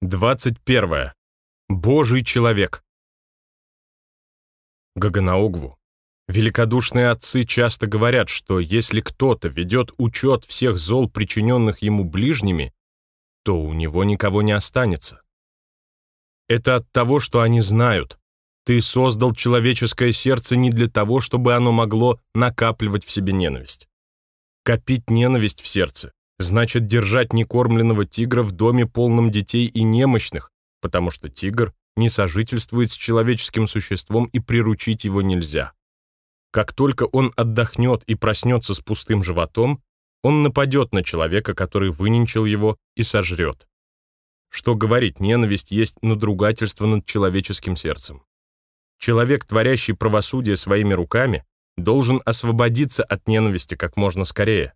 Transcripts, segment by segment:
21. Божий человек. Гаганаогву. Великодушные отцы часто говорят, что если кто-то ведет учет всех зол, причиненных ему ближними, то у него никого не останется. Это от того, что они знают. Ты создал человеческое сердце не для того, чтобы оно могло накапливать в себе ненависть. Копить ненависть в сердце значит держать некормленного тигра в доме полном детей и немощных, потому что тигр не сожительствует с человеческим существом и приручить его нельзя. Как только он отдохнет и проснется с пустым животом, он нападет на человека, который выненчил его, и сожрет. Что говорить, ненависть есть надругательство над человеческим сердцем. Человек, творящий правосудие своими руками, должен освободиться от ненависти как можно скорее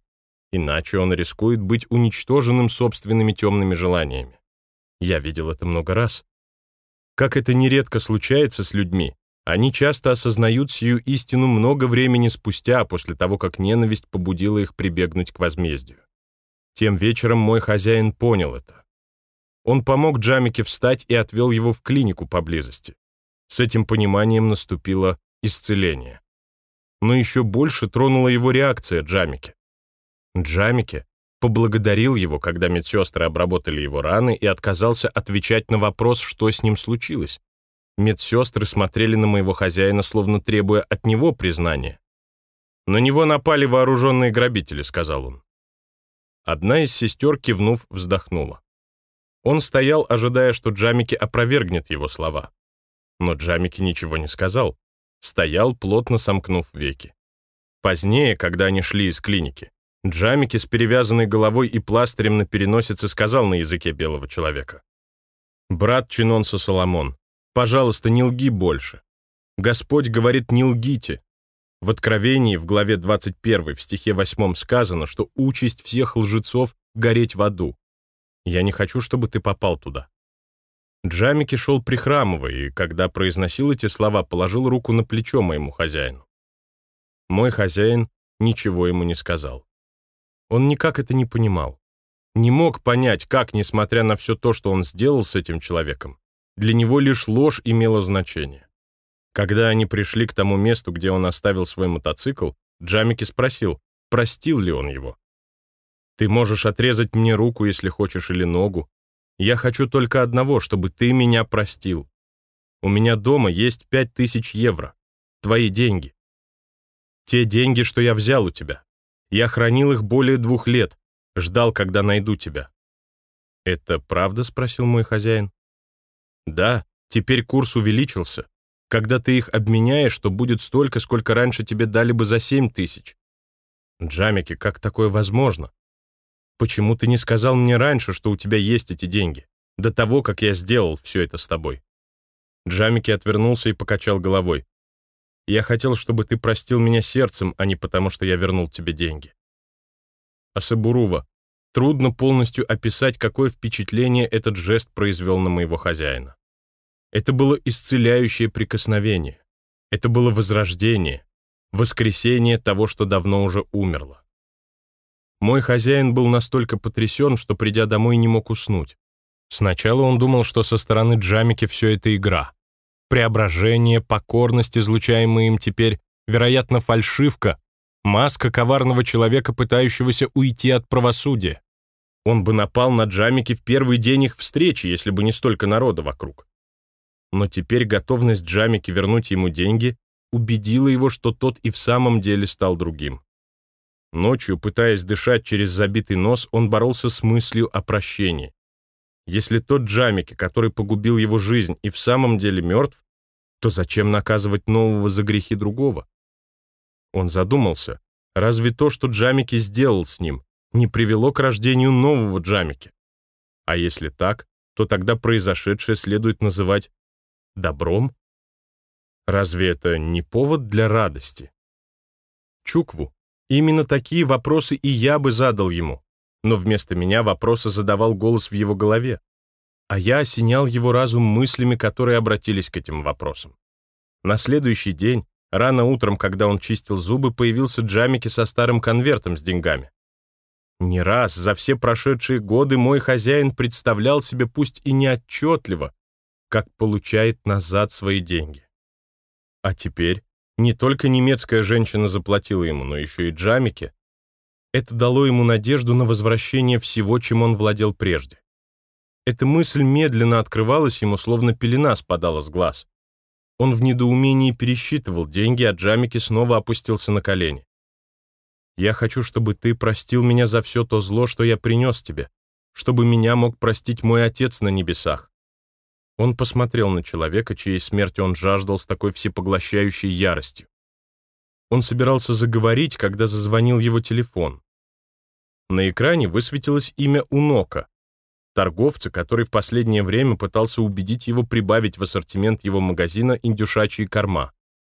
иначе он рискует быть уничтоженным собственными темными желаниями. Я видел это много раз. Как это нередко случается с людьми, они часто осознают сию истину много времени спустя, после того, как ненависть побудила их прибегнуть к возмездию. Тем вечером мой хозяин понял это. Он помог Джамике встать и отвел его в клинику поблизости. С этим пониманием наступило исцеление. Но еще больше тронула его реакция Джамике. Джамике поблагодарил его, когда медсестры обработали его раны и отказался отвечать на вопрос, что с ним случилось. Медсестры смотрели на моего хозяина, словно требуя от него признания. «На него напали вооруженные грабители», — сказал он. Одна из сестер, кивнув, вздохнула. Он стоял, ожидая, что Джамики опровергнет его слова. Но Джамики ничего не сказал. Стоял, плотно сомкнув веки. Позднее, когда они шли из клиники, Джамики с перевязанной головой и пластырем на переносице сказал на языке белого человека. «Брат Чинонса Соломон, пожалуйста, не лги больше. Господь говорит, не лгите. В Откровении, в главе 21, в стихе 8 сказано, что участь всех лжецов — гореть в аду. Я не хочу, чтобы ты попал туда». Джамики шел прихрамывая, и, когда произносил эти слова, положил руку на плечо моему хозяину. Мой хозяин ничего ему не сказал. Он никак это не понимал. Не мог понять, как, несмотря на все то, что он сделал с этим человеком, для него лишь ложь имела значение. Когда они пришли к тому месту, где он оставил свой мотоцикл, Джамики спросил, простил ли он его. «Ты можешь отрезать мне руку, если хочешь, или ногу. Я хочу только одного, чтобы ты меня простил. У меня дома есть пять тысяч евро. Твои деньги. Те деньги, что я взял у тебя. Я хранил их более двух лет, ждал, когда найду тебя». «Это правда?» — спросил мой хозяин. «Да, теперь курс увеличился. Когда ты их обменяешь, то будет столько, сколько раньше тебе дали бы за семь тысяч». «Джамики, как такое возможно? Почему ты не сказал мне раньше, что у тебя есть эти деньги, до того, как я сделал все это с тобой?» Джамики отвернулся и покачал головой. Я хотел, чтобы ты простил меня сердцем, а не потому, что я вернул тебе деньги. Асабурува, трудно полностью описать, какое впечатление этот жест произвел на моего хозяина. Это было исцеляющее прикосновение. Это было возрождение, воскресение того, что давно уже умерло. Мой хозяин был настолько потрясен, что, придя домой, не мог уснуть. Сначала он думал, что со стороны Джамики все это игра преображение, покорность, излучаемая им теперь, вероятно, фальшивка, маска коварного человека, пытающегося уйти от правосудия. Он бы напал на Джамики в первый день их встречи, если бы не столько народа вокруг. Но теперь готовность Джамики вернуть ему деньги убедила его, что тот и в самом деле стал другим. Ночью, пытаясь дышать через забитый нос, он боролся с мыслью о прощении. Если тот Джамики, который погубил его жизнь, и в самом деле мертв, то зачем наказывать нового за грехи другого? Он задумался, разве то, что Джамики сделал с ним, не привело к рождению нового Джамики? А если так, то тогда произошедшее следует называть добром? Разве это не повод для радости? Чукву, именно такие вопросы и я бы задал ему, но вместо меня вопросы задавал голос в его голове, а я осенял его разум мыслями, которые обратились к этим вопросам. На следующий день, рано утром, когда он чистил зубы, появился Джамики со старым конвертом с деньгами. Не раз за все прошедшие годы мой хозяин представлял себе пусть и неотчетливо, как получает назад свои деньги. А теперь не только немецкая женщина заплатила ему, но еще и Джамике. Это дало ему надежду на возвращение всего, чем он владел прежде. Эта мысль медленно открывалась ему, словно пелена спадала с глаз. Он в недоумении пересчитывал деньги, а Джамики снова опустился на колени. Я хочу, чтобы ты простил меня за все то зло, что я принес тебе, чтобы меня мог простить мой Отец на небесах». Он посмотрел на человека, чьей смерти он жаждал с такой всепоглощающей яростью. Он собирался заговорить, когда зазвонил его телефон. На экране высветилось имя Унока, торговца, который в последнее время пытался убедить его прибавить в ассортимент его магазина индюшачьи корма.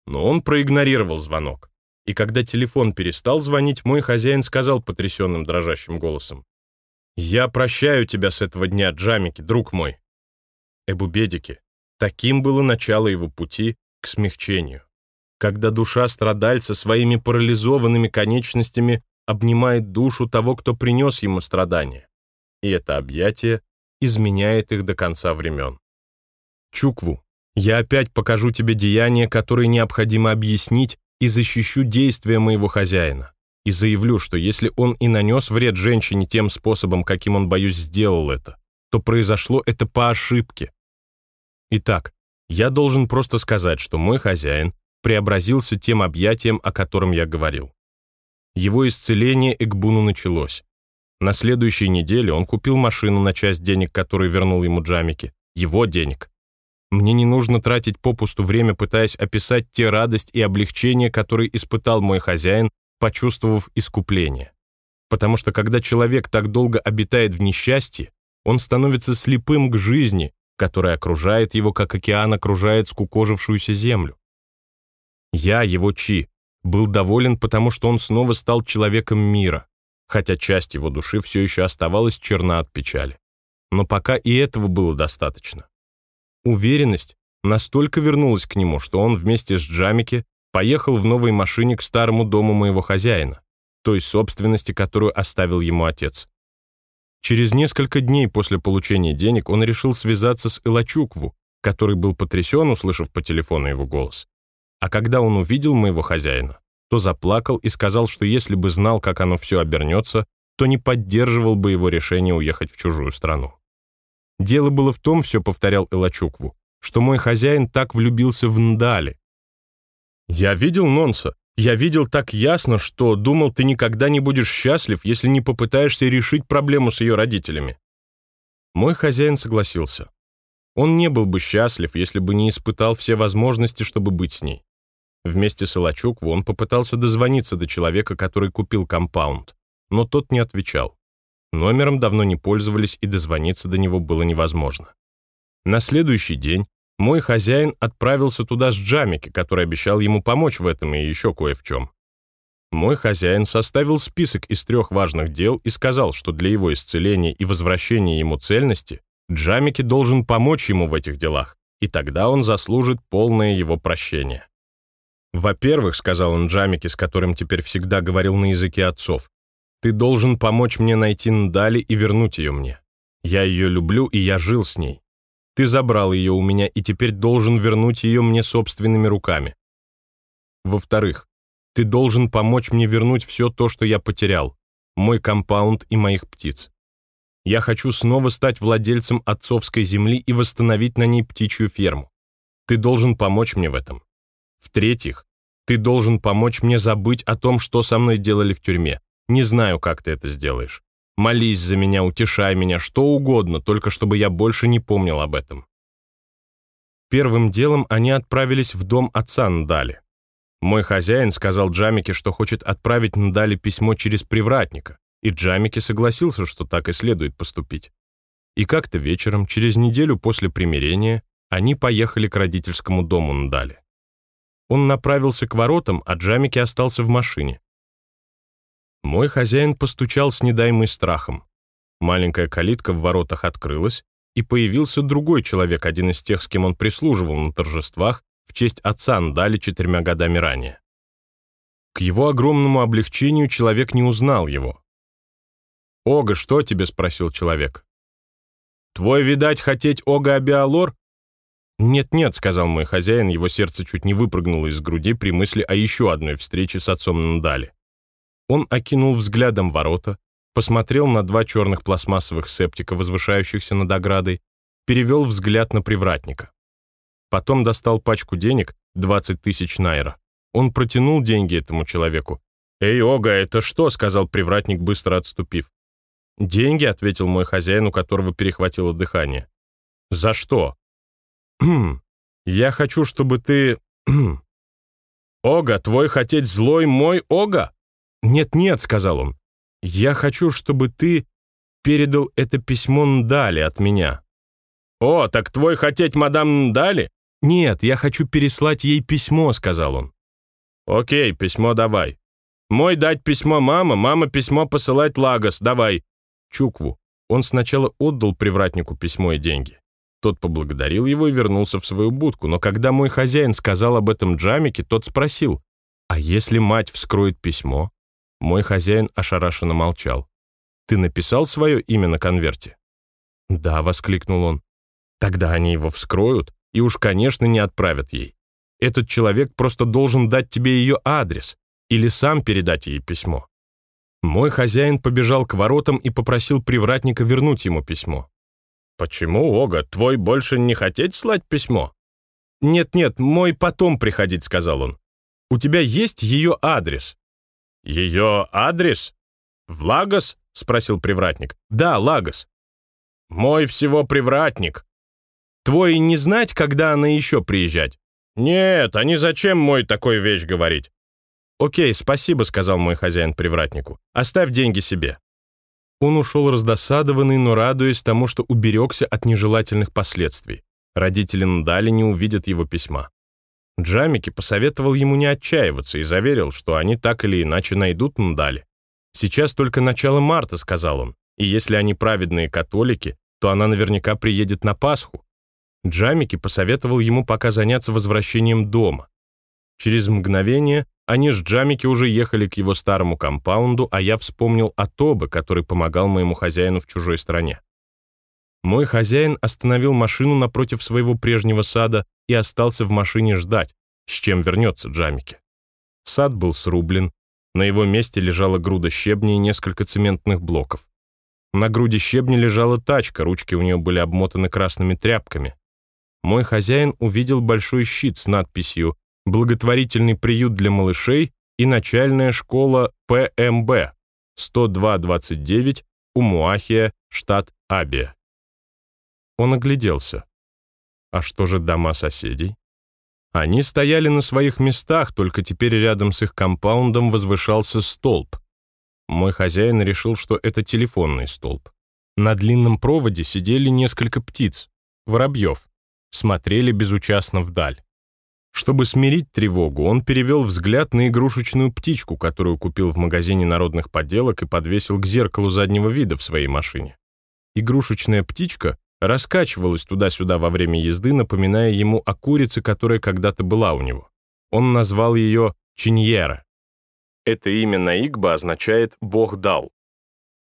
Но он проигнорировал звонок. И когда телефон перестал звонить, мой хозяин сказал потрясенным дрожащим голосом. «Я прощаю тебя с этого дня, Джамики, друг мой». Эбубедики. Таким было начало его пути к смягчению. Когда душа страдальца своими парализованными конечностями обнимает душу того, кто принес ему страдания. И это объятие изменяет их до конца времен. Чукву, я опять покажу тебе деяния, которые необходимо объяснить и защищу действия моего хозяина. И заявлю, что если он и нанес вред женщине тем способом, каким он, боюсь, сделал это, то произошло это по ошибке. Итак, я должен просто сказать, что мой хозяин преобразился тем объятием, о котором я говорил. Его исцеление Экбуну началось. На следующей неделе он купил машину на часть денег, которые вернул ему Джамики. Его денег. Мне не нужно тратить попусту время, пытаясь описать те радость и облегчение, которые испытал мой хозяин, почувствовав искупление. Потому что когда человек так долго обитает в несчастье, он становится слепым к жизни, которая окружает его, как океан окружает скукожившуюся землю. Я, его Чи, был доволен, потому что он снова стал человеком мира, хотя часть его души все еще оставалась черна от печали. Но пока и этого было достаточно. Уверенность настолько вернулась к нему, что он вместе с Джамики поехал в новой машине к старому дому моего хозяина, той собственности, которую оставил ему отец. Через несколько дней после получения денег он решил связаться с Илачукву, который был потрясен, услышав по телефону его голос. А когда он увидел моего хозяина, то заплакал и сказал, что если бы знал, как оно все обернется, то не поддерживал бы его решение уехать в чужую страну. Дело было в том, все повторял Элачукву, что мой хозяин так влюбился в Ndали. Я видел Нонса, я видел так ясно, что думал, ты никогда не будешь счастлив, если не попытаешься решить проблему с ее родителями. Мой хозяин согласился. Он не был бы счастлив, если бы не испытал все возможности, чтобы быть с ней. Вместе с Илачукву он попытался дозвониться до человека, который купил компаунд, но тот не отвечал. Номером давно не пользовались, и дозвониться до него было невозможно. На следующий день мой хозяин отправился туда с Джамики, который обещал ему помочь в этом и еще кое в чем. Мой хозяин составил список из трех важных дел и сказал, что для его исцеления и возвращения ему цельности Джамики должен помочь ему в этих делах, и тогда он заслужит полное его прощение. «Во-первых, — сказал он Джамике, с которым теперь всегда говорил на языке отцов, ты должен помочь мне найти Ndali и вернуть ее мне. Я ее люблю, и я жил с ней. Ты забрал ее у меня и теперь должен вернуть ее мне собственными руками. Во-вторых, ты должен помочь мне вернуть все то, что я потерял, мой компаунд и моих птиц. Я хочу снова стать владельцем отцовской земли и восстановить на ней птичью ферму. Ты должен помочь мне в этом. В-третьих, ты должен помочь мне забыть о том, что со мной делали в тюрьме. Не знаю, как ты это сделаешь. Молись за меня, утешай меня, что угодно, только чтобы я больше не помнил об этом. Первым делом они отправились в дом отца Ndали. Мой хозяин сказал Джамике, что хочет отправить Ndali письмо через привратника, и Джамике согласился, что так и следует поступить. И как-то вечером, через неделю после примирения, они поехали к родительскому дому Ndali. Он направился к воротам, а Джамики остался в машине. Мой хозяин постучал с недаемой страхом. Маленькая калитка в воротах открылась, и появился другой человек, один из тех, с кем он прислуживал на торжествах в честь отца Ндали четырьмя годами ранее. К его огромному облегчению человек не узнал его. «Ога, что тебе?» — спросил человек. «Твой, видать, хотеть Ога Абиалор?» «Нет-нет», — сказал мой хозяин, его сердце чуть не выпрыгнуло из груди при мысли о еще одной встрече с отцом Нандали. Он окинул взглядом ворота, посмотрел на два черных пластмассовых септика, возвышающихся над оградой, перевел взгляд на привратника. Потом достал пачку денег, 20 тысяч найра. Он протянул деньги этому человеку. «Эй, Ога, это что?» — сказал привратник, быстро отступив. «Деньги», — ответил мой хозяин, у которого перехватило дыхание. «За что?» «Хм, я хочу, чтобы ты...» «Ога, твой хотеть злой мой Ога?» «Нет-нет», — сказал он. «Я хочу, чтобы ты передал это письмо Ndали от меня». «О, так твой хотеть мадам Ndali?» «Нет, я хочу переслать ей письмо», — сказал он. «Окей, письмо давай. Мой дать письмо мама, мама письмо посылать Лагос, давай». Чукву. Он сначала отдал привратнику письмо и деньги. Тот поблагодарил его и вернулся в свою будку, но когда мой хозяин сказал об этом Джамике, тот спросил, «А если мать вскроет письмо?» Мой хозяин ошарашенно молчал. «Ты написал свое имя на конверте?» «Да», — воскликнул он. «Тогда они его вскроют и уж, конечно, не отправят ей. Этот человек просто должен дать тебе ее адрес или сам передать ей письмо». Мой хозяин побежал к воротам и попросил привратника вернуть ему письмо. «Почему, Ога, твой больше не хотеть слать письмо?» «Нет-нет, мой потом приходить», — сказал он. «У тебя есть ее адрес?» «Ее адрес? В Лагос?» — спросил привратник. «Да, Лагос». «Мой всего привратник». «Твой не знать, когда она еще приезжать?» «Нет, а не зачем мой такой вещь говорить?» «Окей, спасибо», — сказал мой хозяин привратнику. «Оставь деньги себе». Он ушел раздосадованный, но радуясь тому, что уберегся от нежелательных последствий. Родители Ndали не увидят его письма. Джамики посоветовал ему не отчаиваться и заверил, что они так или иначе найдут Ndali. «Сейчас только начало марта», — сказал он, «и если они праведные католики, то она наверняка приедет на Пасху». Джамики посоветовал ему пока заняться возвращением дома. Через мгновение они с Джамики уже ехали к его старому компаунду, а я вспомнил о Тобе, который помогал моему хозяину в чужой стране. Мой хозяин остановил машину напротив своего прежнего сада и остался в машине ждать, с чем вернется Джамики. Сад был срублен, на его месте лежала груда щебня и несколько цементных блоков. На груди щебня лежала тачка, ручки у нее были обмотаны красными тряпками. Мой хозяин увидел большой щит с надписью благотворительный приют для малышей и начальная школа ПМБ 102-29 Умуахия, штат Абия. Он огляделся. А что же дома соседей? Они стояли на своих местах, только теперь рядом с их компаундом возвышался столб. Мой хозяин решил, что это телефонный столб. На длинном проводе сидели несколько птиц, воробьев, смотрели безучастно вдаль. Чтобы смирить тревогу, он перевел взгляд на игрушечную птичку, которую купил в магазине народных поделок и подвесил к зеркалу заднего вида в своей машине. Игрушечная птичка раскачивалась туда-сюда во время езды, напоминая ему о курице, которая когда-то была у него. Он назвал ее Чиньера. Это имя на Игба означает «Бог дал».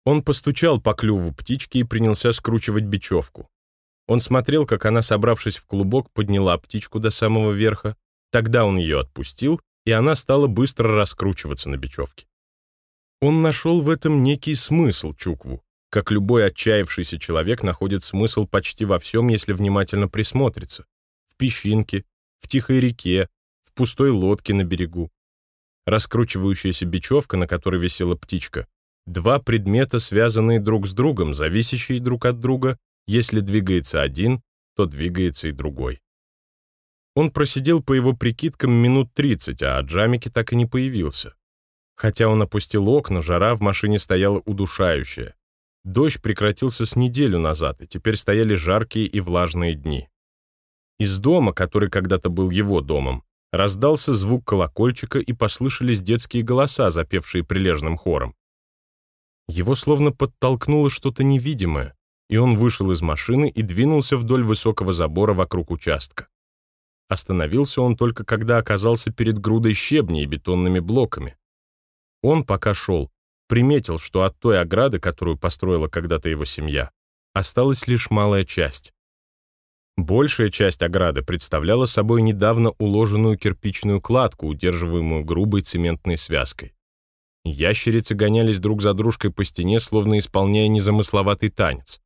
Он постучал по клюву птички и принялся скручивать бечевку. Он смотрел, как она, собравшись в клубок, подняла птичку до самого верха. Тогда он ее отпустил, и она стала быстро раскручиваться на бечевке. Он нашел в этом некий смысл Чукву, как любой отчаявшийся человек находит смысл почти во всем, если внимательно присмотрится. В песчинке, в тихой реке, в пустой лодке на берегу. Раскручивающаяся бечевка, на которой висела птичка, два предмета, связанные друг с другом, зависящие друг от друга, если двигается один, то двигается и другой. Он просидел по его прикидкам минут 30, а Джамики так и не появился. Хотя он опустил окна, жара в машине стояла удушающая. Дождь прекратился с неделю назад, и теперь стояли жаркие и влажные дни. Из дома, который когда-то был его домом, раздался звук колокольчика и послышались детские голоса, запевшие прилежным хором. Его словно подтолкнуло что-то невидимое и он вышел из машины и двинулся вдоль высокого забора вокруг участка. Остановился он только когда оказался перед грудой щебней и бетонными блоками. Он пока шел, приметил, что от той ограды, которую построила когда-то его семья, осталась лишь малая часть. Большая часть ограды представляла собой недавно уложенную кирпичную кладку, удерживаемую грубой цементной связкой. Ящерицы гонялись друг за дружкой по стене, словно исполняя незамысловатый танец.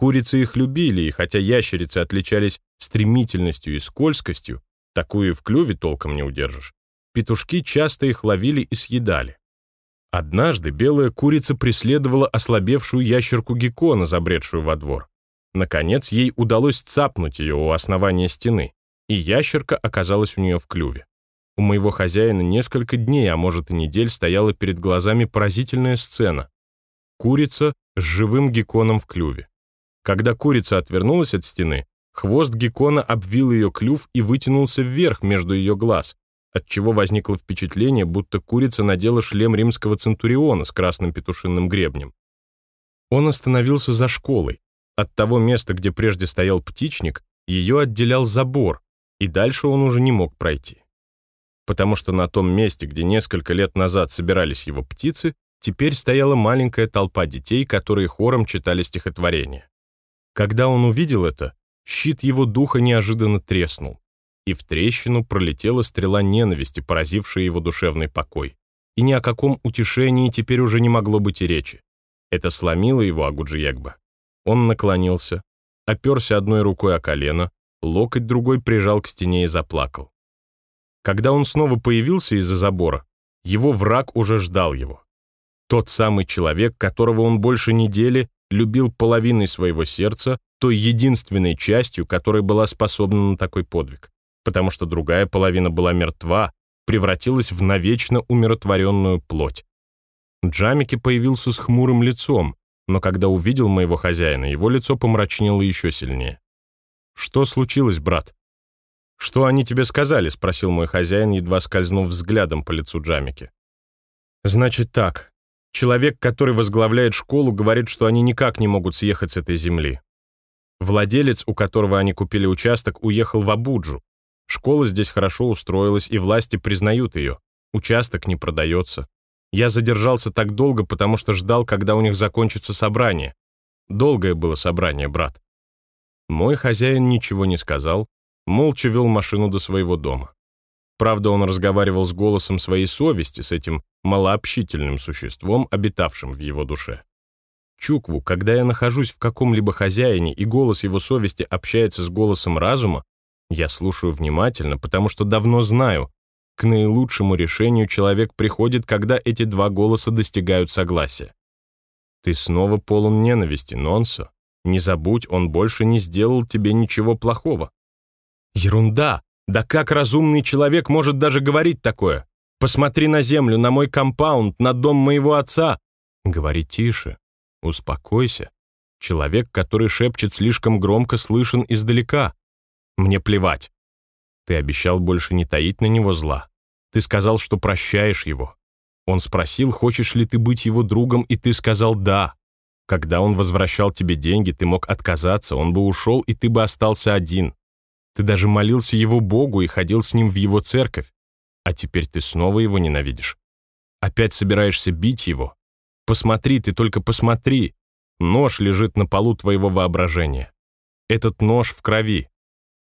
Курицы их любили, и хотя ящерицы отличались стремительностью и скользкостью, такую в клюве толком не удержишь, петушки часто их ловили и съедали. Однажды белая курица преследовала ослабевшую ящерку Геккона, забредшую во двор. Наконец, ей удалось цапнуть ее у основания стены, и ящерка оказалась у нее в клюве. У моего хозяина несколько дней, а может и недель, стояла перед глазами поразительная сцена. Курица с живым гекконом в клюве. Когда курица отвернулась от стены, хвост геккона обвил ее клюв и вытянулся вверх между ее глаз, отчего возникло впечатление, будто курица надела шлем римского центуриона с красным петушиным гребнем. Он остановился за школой. От того места, где прежде стоял птичник, ее отделял забор, и дальше он уже не мог пройти. Потому что на том месте, где несколько лет назад собирались его птицы, теперь стояла маленькая толпа детей, которые хором читали стихотворение. Когда он увидел это, щит его духа неожиданно треснул и в трещину пролетела стрела ненависти, поразившая его душевный покой. И ни о каком утешении теперь уже не могло быть и речи. Это сломило его Агуджиегба. Он наклонился, оперся одной рукой о колено, локоть другой прижал к стене и заплакал. Когда он снова появился из-за забора, его враг уже ждал его. Тот самый человек, которого он больше недели любил половиной своего сердца, той единственной частью, которая была способна на такой подвиг потому что другая половина была мертва, превратилась в навечно умиротворенную плоть. Джамики появился с хмурым лицом, но когда увидел моего хозяина, его лицо помрачнело еще сильнее. «Что случилось, брат?» «Что они тебе сказали?» — спросил мой хозяин, едва скользнув взглядом по лицу Джамики. «Значит так. Человек, который возглавляет школу, говорит, что они никак не могут съехать с этой земли. Владелец, у которого они купили участок, уехал в Абуджу. Школа здесь хорошо устроилась, и власти признают ее. Участок не продается. Я задержался так долго, потому что ждал, когда у них закончится собрание. Долгое было собрание, брат. Мой хозяин ничего не сказал, молча вел машину до своего дома. Правда, он разговаривал с голосом своей совести, с этим малообщительным существом, обитавшим в его душе. Чукву, когда я нахожусь в каком-либо хозяине, и голос его совести общается с голосом разума, я слушаю внимательно, потому что давно знаю, к наилучшему решению человек приходит, когда эти два голоса достигают согласия. Ты снова полон ненависти, Нонсо. Не забудь, он больше не сделал тебе ничего плохого. Ерунда! Да как разумный человек может даже говорить такое? Посмотри на землю, на мой компаунд, на дом моего отца. Говори тише, успокойся. Человек, который шепчет слишком громко, слышен издалека. Мне плевать. Ты обещал больше не таить на него зла. Ты сказал, что прощаешь его. Он спросил, хочешь ли ты быть его другом, и ты сказал «да». Когда он возвращал тебе деньги, ты мог отказаться, он бы ушел, и ты бы остался один. Ты даже молился его Богу и ходил с ним в его церковь. А теперь ты снова его ненавидишь. Опять собираешься бить его. Посмотри, ты только посмотри. Нож лежит на полу твоего воображения. Этот нож в крови.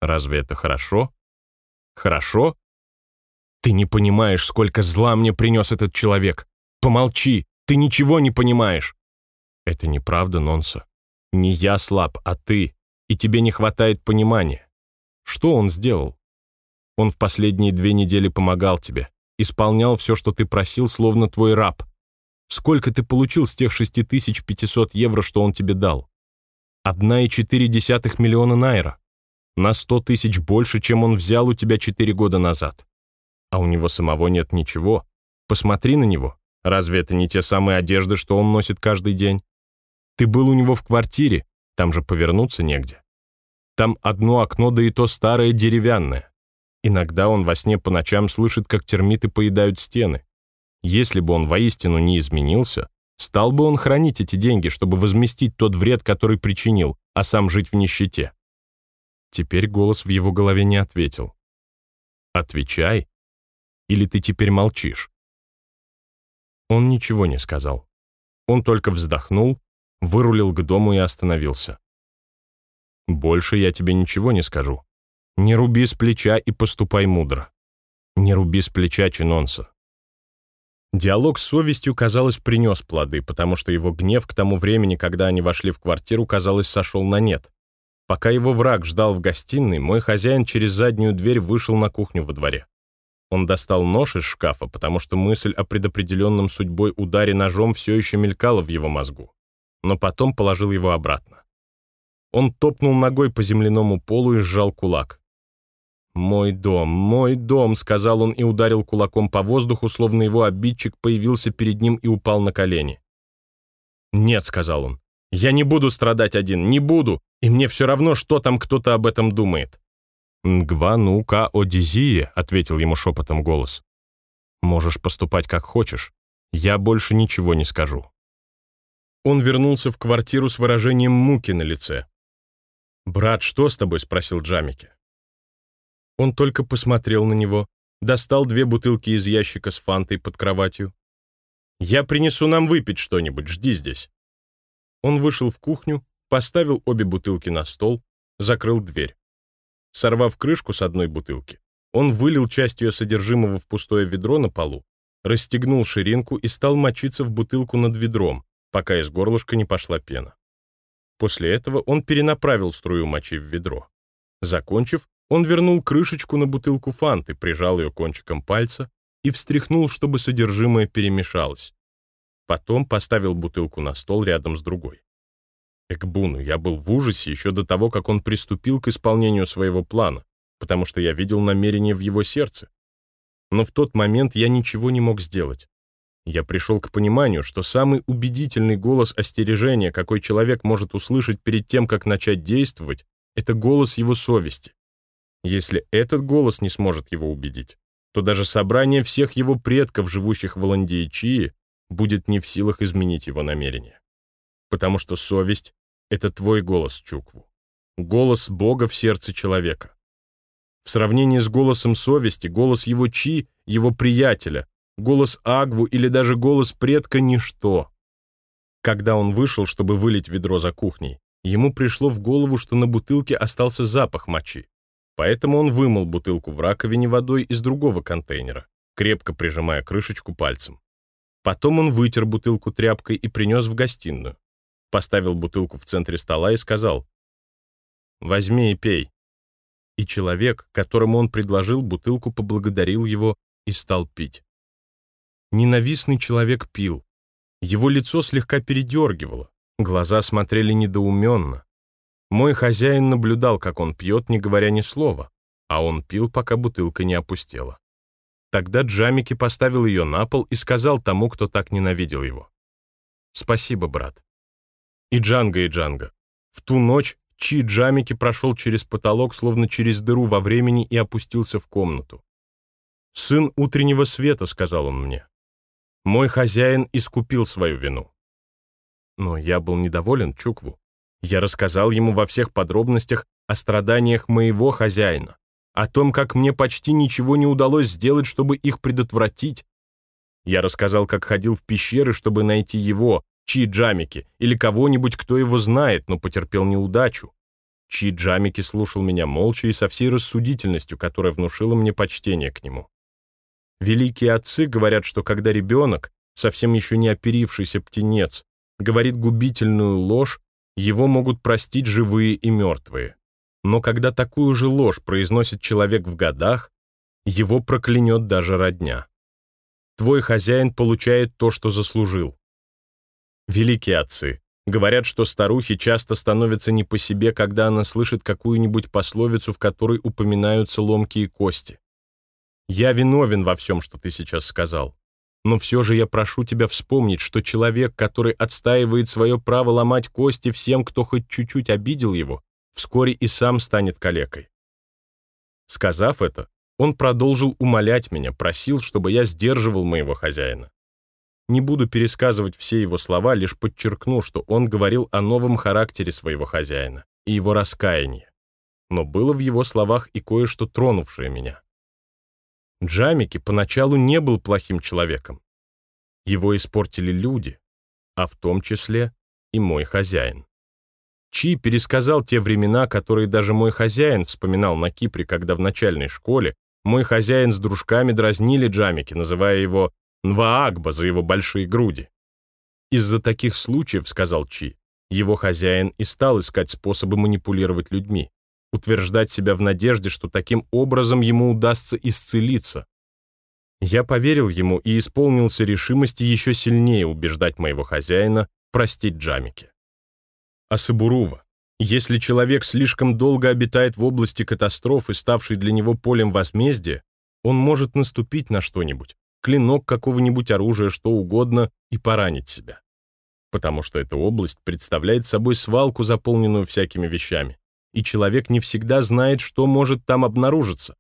Разве это хорошо? Хорошо? Ты не понимаешь, сколько зла мне принес этот человек. Помолчи, ты ничего не понимаешь. Это неправда, Нонса. Не я слаб, а ты, и тебе не хватает понимания. Что он сделал? Он в последние две недели помогал тебе, исполнял все, что ты просил, словно твой раб. Сколько ты получил с тех 6500 евро, что он тебе дал? Одна и четыре десятых миллиона найра на сто тысяч больше, чем он взял у тебя четыре года назад. А у него самого нет ничего. Посмотри на него. Разве это не те самые одежды, что он носит каждый день? Ты был у него в квартире, там же повернуться негде. Там одно окно, да и то старое деревянное. Иногда он во сне по ночам слышит, как термиты поедают стены. Если бы он воистину не изменился, стал бы он хранить эти деньги, чтобы возместить тот вред, который причинил, а сам жить в нищете. Теперь голос в его голове не ответил. «Отвечай. Или ты теперь молчишь?» Он ничего не сказал. Он только вздохнул, вырулил к дому и остановился. «Больше я тебе ничего не скажу. Не руби с плеча и поступай мудро. Не руби с плеча Чинонса». Диалог с совестью, казалось, принес плоды, потому что его гнев к тому времени, когда они вошли в квартиру, казалось, сошел на нет. Пока его враг ждал в гостиной, мой хозяин через заднюю дверь вышел на кухню во дворе. Он достал нож из шкафа, потому что мысль о предопределенном судьбой ударе ножом все еще мелькала в его мозгу, но потом положил его обратно. Он топнул ногой по земляному полу и сжал кулак. «Мой дом, мой дом», — сказал он и ударил кулаком по воздуху, словно его обидчик появился перед ним и упал на колени. «Нет», — сказал он, — «я не буду страдать один, не буду, и мне все равно, что там кто-то об этом думает». «Нгванука Одизия», — ответил ему шепотом голос. «Можешь поступать как хочешь. Я больше ничего не скажу». Он вернулся в квартиру с выражением муки на лице. «Брат, что с тобой?» — спросил Джамики. Он только посмотрел на него, достал две бутылки из ящика с фантой под кроватью. «Я принесу нам выпить что-нибудь, жди здесь». Он вышел в кухню, поставил обе бутылки на стол, закрыл дверь. Сорвав крышку с одной бутылки, он вылил часть ее содержимого в пустое ведро на полу, расстегнул ширинку и стал мочиться в бутылку над ведром, пока из горлышка не пошла пена. После этого он перенаправил струю мочи в ведро. Закончив, он вернул крышечку на бутылку фанты, прижал ее кончиком пальца и встряхнул, чтобы содержимое перемешалось. Потом поставил бутылку на стол рядом с другой. Экбуну я был в ужасе еще до того, как он приступил к исполнению своего плана, потому что я видел намерение в его сердце. Но в тот момент я ничего не мог сделать. Я пришел к пониманию, что самый убедительный голос остережения, какой человек может услышать перед тем, как начать действовать, это голос его совести. Если этот голос не сможет его убедить, то даже собрание всех его предков, живущих в Ландиичии, будет не в силах изменить его намерение потому что совесть — это твой голос, Чукву. Голос Бога в сердце человека. В сравнении с голосом совести, голос его Чи, его приятеля, голос Агву или даже голос предка — ничто. Когда он вышел, чтобы вылить ведро за кухней, ему пришло в голову, что на бутылке остался запах мочи. Поэтому он вымыл бутылку в раковине водой из другого контейнера, крепко прижимая крышечку пальцем. Потом он вытер бутылку тряпкой и принес в гостиную поставил бутылку в центре стола и сказал «Возьми и пей». И человек, которому он предложил бутылку, поблагодарил его и стал пить. Ненавистный человек пил. Его лицо слегка передергивало, глаза смотрели недоуменно. Мой хозяин наблюдал, как он пьет, не говоря ни слова, а он пил, пока бутылка не опустела. Тогда Джамики поставил ее на пол и сказал тому, кто так ненавидел его. «Спасибо, брат. И Джанга, и Джанга. В ту ночь Чи Джамики прошел через потолок, словно через дыру во времени, и опустился в комнату. «Сын утреннего света», — сказал он мне. «Мой хозяин искупил свою вину». Но я был недоволен Чукву. Я рассказал ему во всех подробностях о страданиях моего хозяина, о том, как мне почти ничего не удалось сделать, чтобы их предотвратить. Я рассказал, как ходил в пещеры, чтобы найти его, Чи Джамики или кого-нибудь, кто его знает, но потерпел неудачу. Чи Джамики слушал меня молча и со всей рассудительностью, которая внушила мне почтение к нему. Великие отцы говорят, что когда ребенок, совсем еще не оперившийся птенец, говорит губительную ложь, его могут простить живые и мертвые. Но когда такую же ложь произносит человек в годах, его проклянет даже родня. Твой хозяин получает то, что заслужил. Великие отцы. Говорят, что старухи часто становятся не по себе, когда она слышит какую-нибудь пословицу, в которой упоминаются ломкие кости. Я виновен во всем, что ты сейчас сказал. Но все же я прошу тебя вспомнить, что человек, который отстаивает свое право ломать кости всем, кто хоть чуть-чуть обидел его, вскоре и сам станет калекой. Сказав это, он продолжил умолять меня, просил, чтобы я сдерживал моего хозяина. Не буду пересказывать все его слова, лишь подчеркну, что он говорил о новом характере своего хозяина и его раскаянии. Но было в его словах и кое-что тронувшее меня. Джамики поначалу не был плохим человеком. Его испортили люди, а в том числе и мой хозяин. Чи пересказал те времена, которые даже мой хозяин вспоминал на Кипре, когда в начальной школе мой хозяин с дружками дразнили Джамики, называя его Нваагба за его большие груди. Из-за таких случаев, сказал Чи, его хозяин и стал искать способы манипулировать людьми, утверждать себя в надежде, что таким образом ему удастся исцелиться. Я поверил ему и исполнился решимости еще сильнее убеждать моего хозяина простить Джамики. Асабурува. Если человек слишком долго обитает в области катастрофы, ставшей для него полем возмездия, он может наступить на что-нибудь, клинок какого-нибудь оружия, что угодно, и поранить себя. Потому что эта область представляет собой свалку, заполненную всякими вещами, и человек не всегда знает, что может там обнаружиться.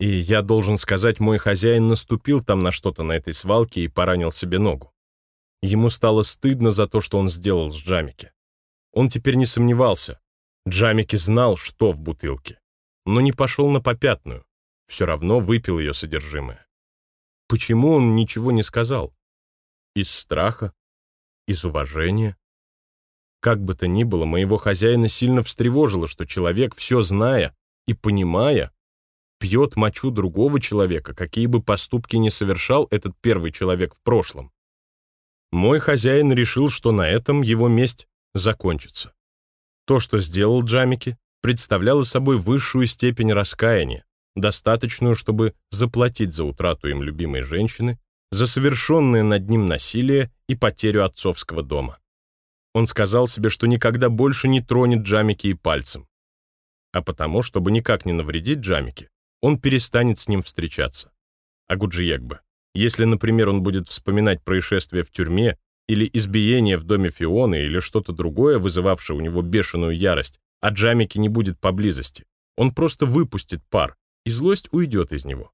И я должен сказать, мой хозяин наступил там на что-то на этой свалке и поранил себе ногу. Ему стало стыдно за то, что он сделал с Джамики. Он теперь не сомневался. Джамики знал, что в бутылке, но не пошел на попятную. Все равно выпил ее содержимое. Почему он ничего не сказал? Из страха? Из уважения? Как бы то ни было, моего хозяина сильно встревожило, что человек, все зная и понимая, пьет мочу другого человека, какие бы поступки ни совершал этот первый человек в прошлом. Мой хозяин решил, что на этом его месть закончится. То, что сделал Джамики, представляло собой высшую степень раскаяния, достаточную, чтобы заплатить за утрату им любимой женщины, за совершенное над ним насилие и потерю отцовского дома. Он сказал себе, что никогда больше не тронет Джамики и пальцем. А потому, чтобы никак не навредить Джамики, он перестанет с ним встречаться. А Гуджиегбе, если, например, он будет вспоминать происшествие в тюрьме или избиение в доме Фионы, или что-то другое, вызывавшее у него бешеную ярость, а Джамики не будет поблизости. Он просто выпустит пар, и злость уйдет из него.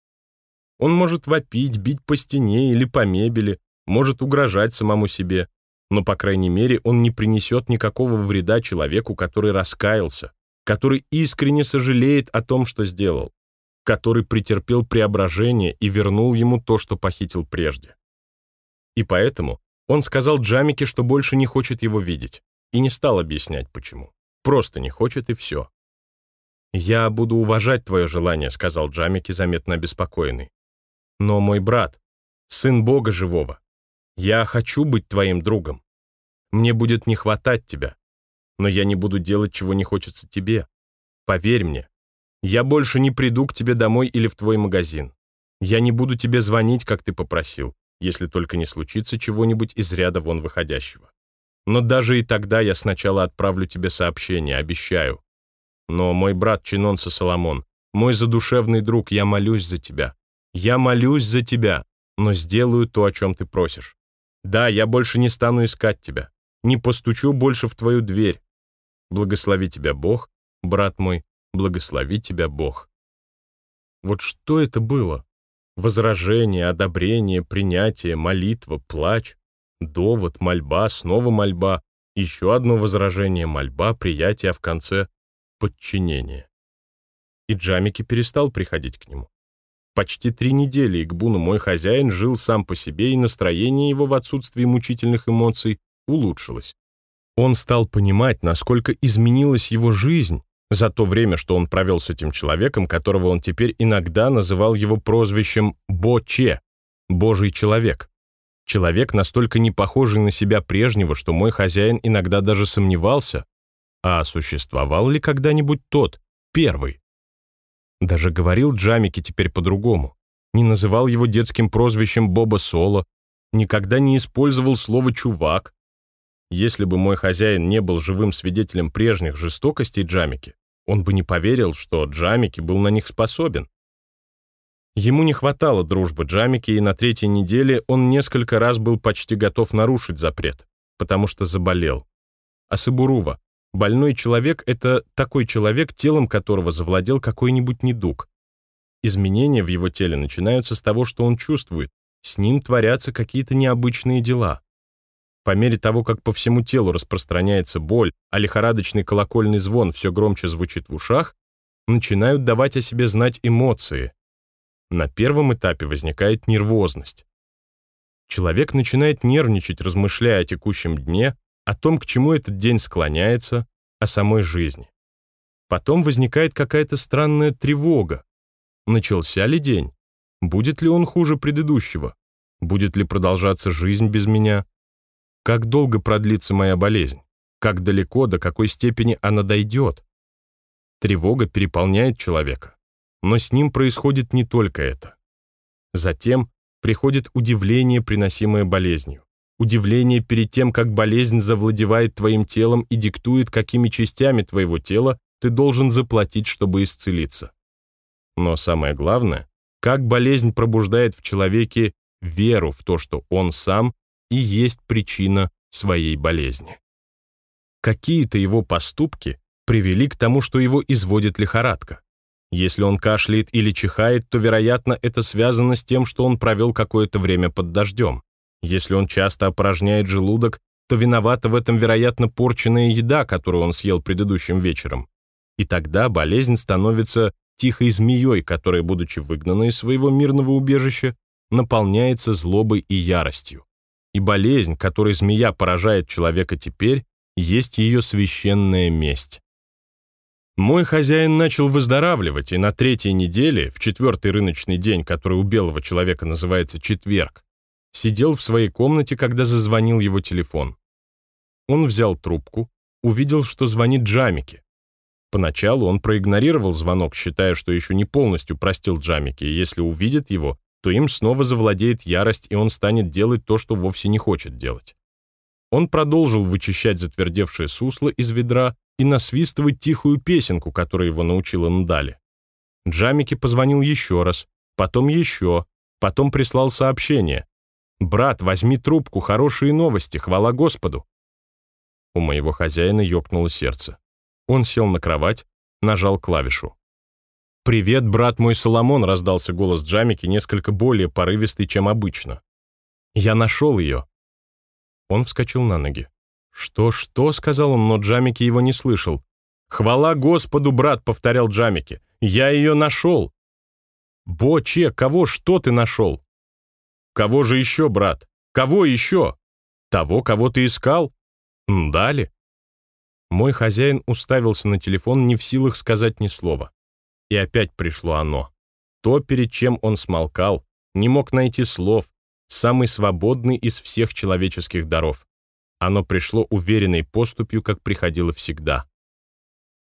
Он может вопить, бить по стене или по мебели, может угрожать самому себе, но, по крайней мере, он не принесет никакого вреда человеку, который раскаялся, который искренне сожалеет о том, что сделал, который претерпел преображение и вернул ему то, что похитил прежде. И поэтому он сказал Джамике, что больше не хочет его видеть, и не стал объяснять, почему. Просто не хочет, и все. «Я буду уважать твое желание», — сказал Джамики, заметно обеспокоенный. «Но мой брат, сын Бога живого, я хочу быть твоим другом. Мне будет не хватать тебя, но я не буду делать, чего не хочется тебе. Поверь мне, я больше не приду к тебе домой или в твой магазин. Я не буду тебе звонить, как ты попросил если только не случится чего-нибудь из ряда вон выходящего. Но даже и тогда я сначала отправлю тебе сообщение, обещаю. Но мой брат Чинонса Соломон, мой задушевный друг, я молюсь за тебя. Я молюсь за тебя, но сделаю то, о чем ты просишь. Да, я больше не стану искать тебя, не постучу больше в твою дверь. Благослови тебя Бог, брат мой, благослови тебя Бог. Вот что это было? Возражение, одобрение, принятие, молитва, плач, довод, мольба, снова мольба, еще одно возражение, мольба, приятие, а в конце — подчинение. И Джамики перестал приходить к нему. Почти три недели Игбуну мой хозяин жил сам по себе, и настроение его в отсутствии мучительных эмоций улучшилось. Он стал понимать, насколько изменилась его жизнь, за то время, что он провел с этим человеком, которого он теперь иногда называл его прозвищем Бо-Че, Божий человек. Человек, настолько не похожий на себя прежнего, что мой хозяин иногда даже сомневался, а существовал ли когда-нибудь тот, первый. Даже говорил Джамики теперь по-другому. Не называл его детским прозвищем Боба Соло, никогда не использовал слово «чувак». Если бы мой хозяин не был живым свидетелем прежних жестокостей Джамики, он бы не поверил, что Джамики был на них способен. Ему не хватало дружбы Джамики, и на третьей неделе он несколько раз был почти готов нарушить запрет, потому что заболел. А Сабурува, больной человек — это такой человек, телом которого завладел какой-нибудь недуг. Изменения в его теле начинаются с того, что он чувствует, с ним творятся какие-то необычные дела. По мере того, как по всему телу распространяется боль, а лихорадочный колокольный звон все громче звучит в ушах, начинают давать о себе знать эмоции. На первом этапе возникает нервозность. Человек начинает нервничать, размышляя о текущем дне, о том, к чему этот день склоняется, о самой жизни. Потом возникает какая-то странная тревога. Начался ли день? Будет ли он хуже предыдущего? Будет ли продолжаться жизнь без меня? Как долго продлится моя болезнь? Как далеко, до какой степени она дойдет? Тревога переполняет человека. Но с ним происходит не только это. Затем приходит удивление, приносимое болезнью. Удивление перед тем, как болезнь завладевает твоим телом и диктует, какими частями твоего тела ты должен заплатить, чтобы исцелиться. Но самое главное, как болезнь пробуждает в человеке веру в то, что он сам и есть причина своей болезни. Какие-то его поступки привели к тому, что его изводит лихорадка. Если он кашляет или чихает, то, вероятно, это связано с тем, что он провел какое-то время под дождем. Если он часто опорожняет желудок, то виновата в этом, вероятно, порченная еда, которую он съел предыдущим вечером. И тогда болезнь становится тихой змеей, которая, будучи выгнана из своего мирного убежища, наполняется злобой и яростью. И болезнь, которой змея поражает человека теперь, есть ее священная месть. Мой хозяин начал выздоравливать, и на третьей неделе, в четвертый рыночный день, который у белого человека называется четверг, сидел в своей комнате, когда зазвонил его телефон. Он взял трубку, увидел, что звонит Джамики. Поначалу он проигнорировал звонок, считая, что еще не полностью простил Джамики, и если увидит его, то им снова завладеет ярость, и он станет делать то, что вовсе не хочет делать. Он продолжил вычищать затвердевшее сусло из ведра и насвистывать тихую песенку, которую его научила Ндали. Джамики позвонил еще раз, потом еще, потом прислал сообщение. «Брат, возьми трубку, хорошие новости, хвала Господу!» У моего хозяина ёкнуло сердце. Он сел на кровать, нажал клавишу. «Привет, брат мой Соломон!» — раздался голос Джамики, несколько более порывистый, чем обычно. «Я нашел ее!» Он вскочил на ноги. «Что-что?» — сказал он, но Джамики его не слышал. «Хвала Господу, брат!» — повторял Джамики. «Я ее нашел!» «Бо-че, кого, что ты нашел?» «Кого же еще, брат? Кого еще? Того, кого ты искал? Дали?» Мой хозяин уставился на телефон, не в силах сказать ни слова. И опять пришло оно. То, перед чем он смолкал, не мог найти слов, самый свободный из всех человеческих даров. Оно пришло уверенной поступью, как приходило всегда.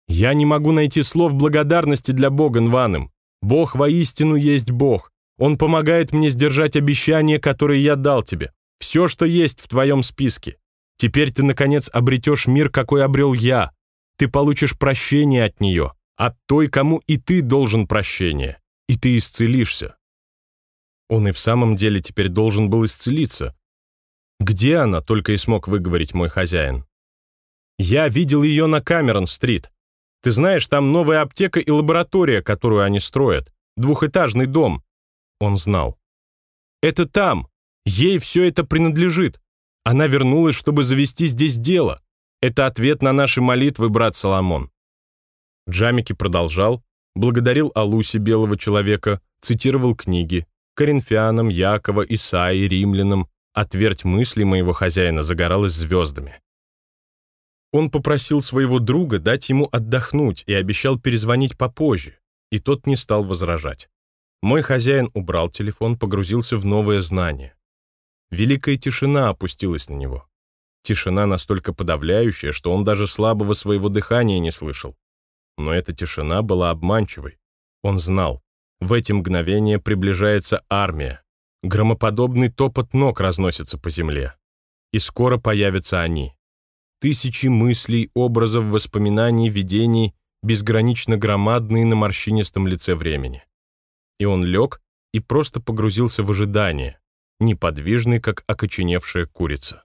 «Я не могу найти слов благодарности для Бога Нваным. Бог воистину есть Бог. Он помогает мне сдержать обещания, которые я дал тебе. Все, что есть в твоем списке. Теперь ты, наконец, обретешь мир, какой обрел я. Ты получишь прощение от нее, от той, кому и ты должен прощение. И ты исцелишься. Он и в самом деле теперь должен был исцелиться. Где она, только и смог выговорить мой хозяин. Я видел ее на Камерон-стрит. Ты знаешь, там новая аптека и лаборатория, которую они строят. Двухэтажный дом. Он знал. Это там. Ей все это принадлежит. Она вернулась, чтобы завести здесь дело. Это ответ на наши молитвы, брат Соломон. Джамики продолжал, благодарил Алусе белого человека, цитировал книги, Коринфянам, Якова, Исаи, Римлянам, отверть мысли моего хозяина загоралась звездами. Он попросил своего друга дать ему отдохнуть и обещал перезвонить попозже, и тот не стал возражать. Мой хозяин убрал телефон, погрузился в новое знание. Великая тишина опустилась на него. Тишина настолько подавляющая, что он даже слабого своего дыхания не слышал. Но эта тишина была обманчивой. Он знал, в эти мгновения приближается армия. Громоподобный топот ног разносится по земле. И скоро появятся они. Тысячи мыслей, образов, воспоминаний, видений, безгранично громадные на морщинистом лице времени. И он лег и просто погрузился в ожидание, неподвижный, как окоченевшая курица.